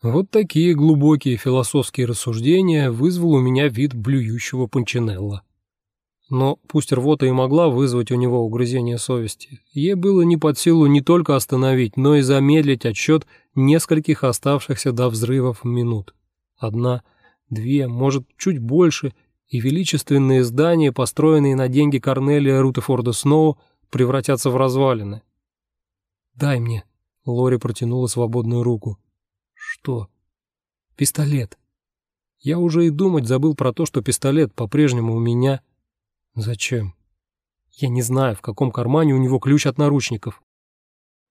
Вот такие глубокие философские рассуждения вызвал у меня вид блюющего Панчинелла. Но пусть рвота и могла вызвать у него угрызение совести, ей было не под силу не только остановить, но и замедлить отсчет нескольких оставшихся до взрывов минут. Одна, две, может, чуть больше, и величественные здания, построенные на деньги Корнелия Рутефорда Сноу, превратятся в развалины. «Дай мне», — Лори протянула свободную руку. «Что?» «Пистолет». Я уже и думать забыл про то, что пистолет по-прежнему у меня. Зачем? Я не знаю, в каком кармане у него ключ от наручников.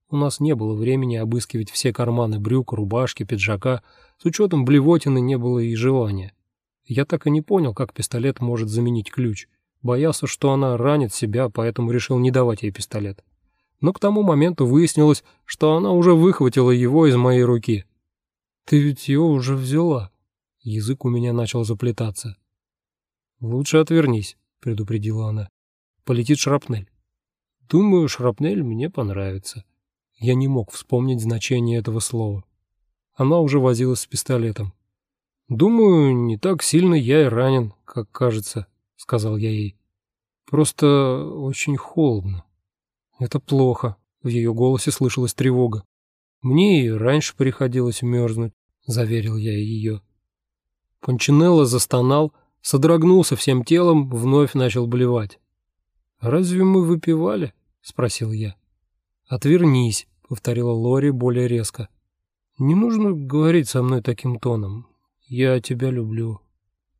У нас не было времени обыскивать все карманы брюк, рубашки, пиджака. С учетом блевотины не было и желания. Я так и не понял, как пистолет может заменить ключ. Боялся, что она ранит себя, поэтому решил не давать ей пистолет. Но к тому моменту выяснилось, что она уже выхватила его из моей руки. «Ты ведь его уже взяла». Язык у меня начал заплетаться. «Лучше отвернись», — предупредила она. «Полетит шрапнель». «Думаю, шрапнель мне понравится». Я не мог вспомнить значение этого слова. Она уже возилась с пистолетом. «Думаю, не так сильно я и ранен, как кажется», — сказал я ей. «Просто очень холодно». «Это плохо», — в ее голосе слышалась тревога. «Мне и раньше приходилось мерзнуть», — заверил я ее. Пончинелло застонал, содрогнулся всем телом, вновь начал блевать. «Разве мы выпивали?» — спросил я. «Отвернись», — повторила Лори более резко. «Не нужно говорить со мной таким тоном. Я тебя люблю».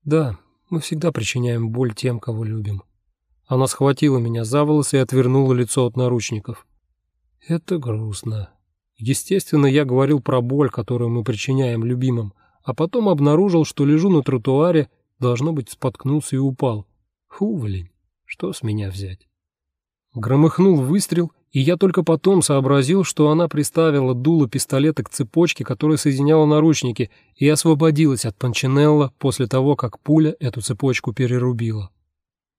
«Да, мы всегда причиняем боль тем, кого любим». Она схватила меня за волосы и отвернула лицо от наручников. «Это грустно. Естественно, я говорил про боль, которую мы причиняем любимым, а потом обнаружил, что лежу на тротуаре Должно быть, споткнулся и упал. Хуволень, что с меня взять? Громыхнул выстрел, и я только потом сообразил, что она приставила дуло пистолета к цепочке, которая соединяла наручники, и освободилась от Панчинелла после того, как пуля эту цепочку перерубила.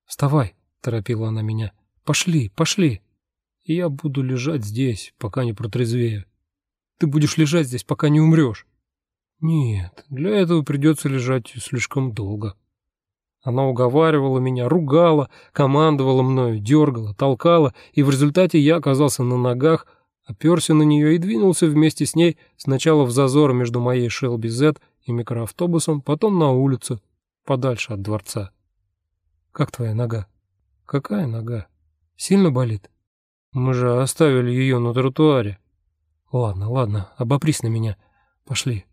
«Вставай», — торопила она меня. «Пошли, пошли. я буду лежать здесь, пока не протрезвею. Ты будешь лежать здесь, пока не умрешь». Нет, для этого придется лежать слишком долго. Она уговаривала меня, ругала, командовала мною, дергала, толкала, и в результате я оказался на ногах, оперся на нее и двинулся вместе с ней сначала в зазор между моей Шелби Z и микроавтобусом, потом на улицу, подальше от дворца. «Как твоя нога?» «Какая нога? Сильно болит?» «Мы же оставили ее на тротуаре». «Ладно, ладно, обопрись на меня. Пошли».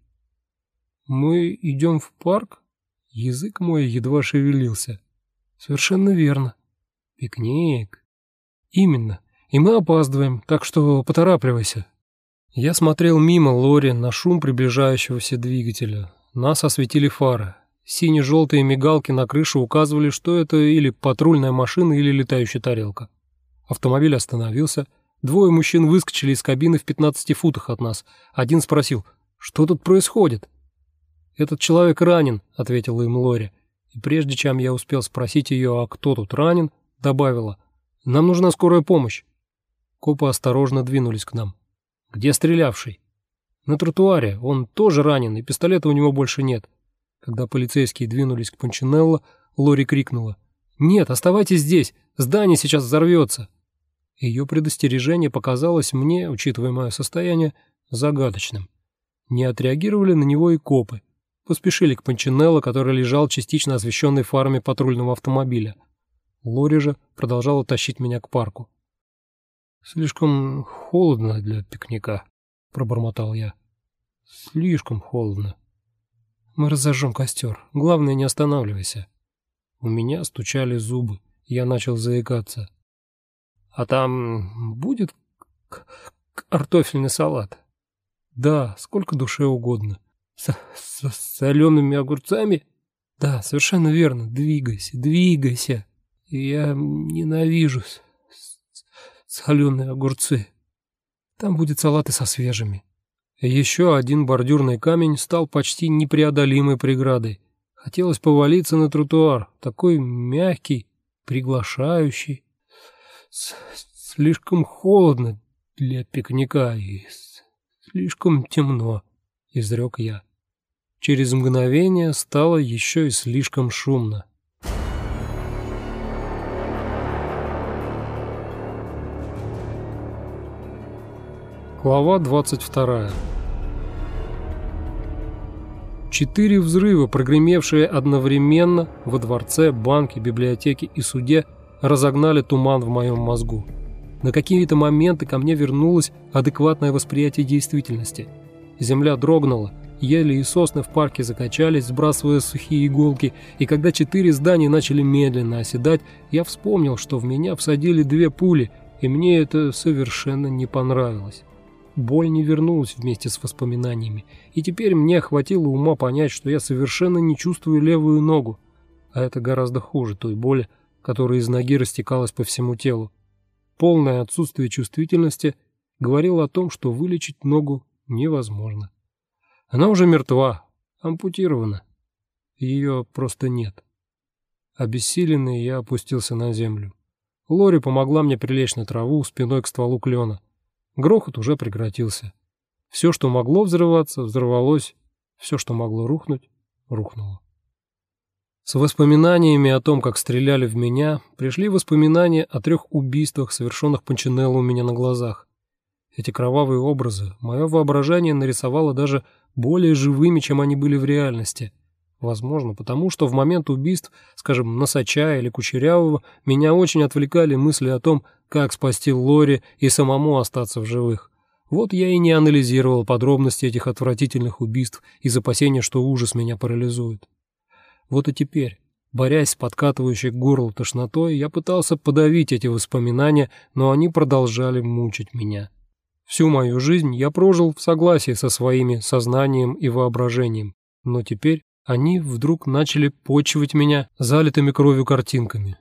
«Мы идем в парк?» Язык мой едва шевелился. «Совершенно верно. Пикник». «Именно. И мы опаздываем, так что поторапливайся». Я смотрел мимо Лори на шум приближающегося двигателя. Нас осветили фары. Сине-желтые мигалки на крыше указывали, что это или патрульная машина, или летающая тарелка. Автомобиль остановился. Двое мужчин выскочили из кабины в 15 футах от нас. Один спросил, что тут происходит? «Этот человек ранен», — ответила им Лори. И прежде чем я успел спросить ее, а кто тут ранен, добавила, «Нам нужна скорая помощь». Копы осторожно двинулись к нам. «Где стрелявший?» «На тротуаре. Он тоже ранен, и пистолета у него больше нет». Когда полицейские двинулись к Панчинелло, Лори крикнула. «Нет, оставайтесь здесь. Здание сейчас взорвется». Ее предостережение показалось мне, учитывая мое состояние, загадочным. Не отреагировали на него и копы поспешили к Панчинелло, который лежал частично освещенной фарами патрульного автомобиля. Лори же продолжала тащить меня к парку. «Слишком холодно для пикника», — пробормотал я. «Слишком холодно. Мы разожжем костер. Главное, не останавливайся». У меня стучали зубы. Я начал заикаться. «А там будет картофельный салат?» «Да, сколько душе угодно. С, с солеными огурцами? Да, совершенно верно. Двигайся, двигайся. Я ненавижу соленые огурцы. Там будет салаты со свежими. Еще один бордюрный камень стал почти непреодолимой преградой. Хотелось повалиться на тротуар, такой мягкий, приглашающий. Слишком холодно для пикника и слишком темно. изрек я. Через мгновение стало еще и слишком шумно. Глава 22. Четыре взрыва, прогремевшие одновременно во дворце, банке, библиотеке и суде, разогнали туман в моем мозгу. На какие-то моменты ко мне вернулось адекватное восприятие действительности. Земля дрогнула, ели и сосны в парке закачались, сбрасывая сухие иголки, и когда четыре здания начали медленно оседать, я вспомнил, что в меня всадили две пули, и мне это совершенно не понравилось. Боль не вернулась вместе с воспоминаниями, и теперь мне хватило ума понять, что я совершенно не чувствую левую ногу, а это гораздо хуже той боли, которая из ноги растекалась по всему телу. Полное отсутствие чувствительности говорило о том, что вылечить ногу невозможно. Она уже мертва, ампутирована. Ее просто нет. Обессиленный я опустился на землю. Лори помогла мне прилечь на траву спиной к стволу клена. Грохот уже прекратился. Все, что могло взрываться, взорвалось. Все, что могло рухнуть, рухнуло. С воспоминаниями о том, как стреляли в меня, пришли воспоминания о трех убийствах, совершенных Панчинелло у меня на глазах. Эти кровавые образы мое воображение нарисовало даже более живыми, чем они были в реальности. Возможно, потому что в момент убийств, скажем, Носача или Кучерявого, меня очень отвлекали мысли о том, как спасти Лори и самому остаться в живых. Вот я и не анализировал подробности этих отвратительных убийств из опасения, что ужас меня парализует. Вот и теперь, борясь с подкатывающей к горлу тошнотой, я пытался подавить эти воспоминания, но они продолжали мучить меня. Всю мою жизнь я прожил в согласии со своими сознанием и воображением, но теперь они вдруг начали почивать меня залитыми кровью картинками.